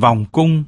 vòng cung.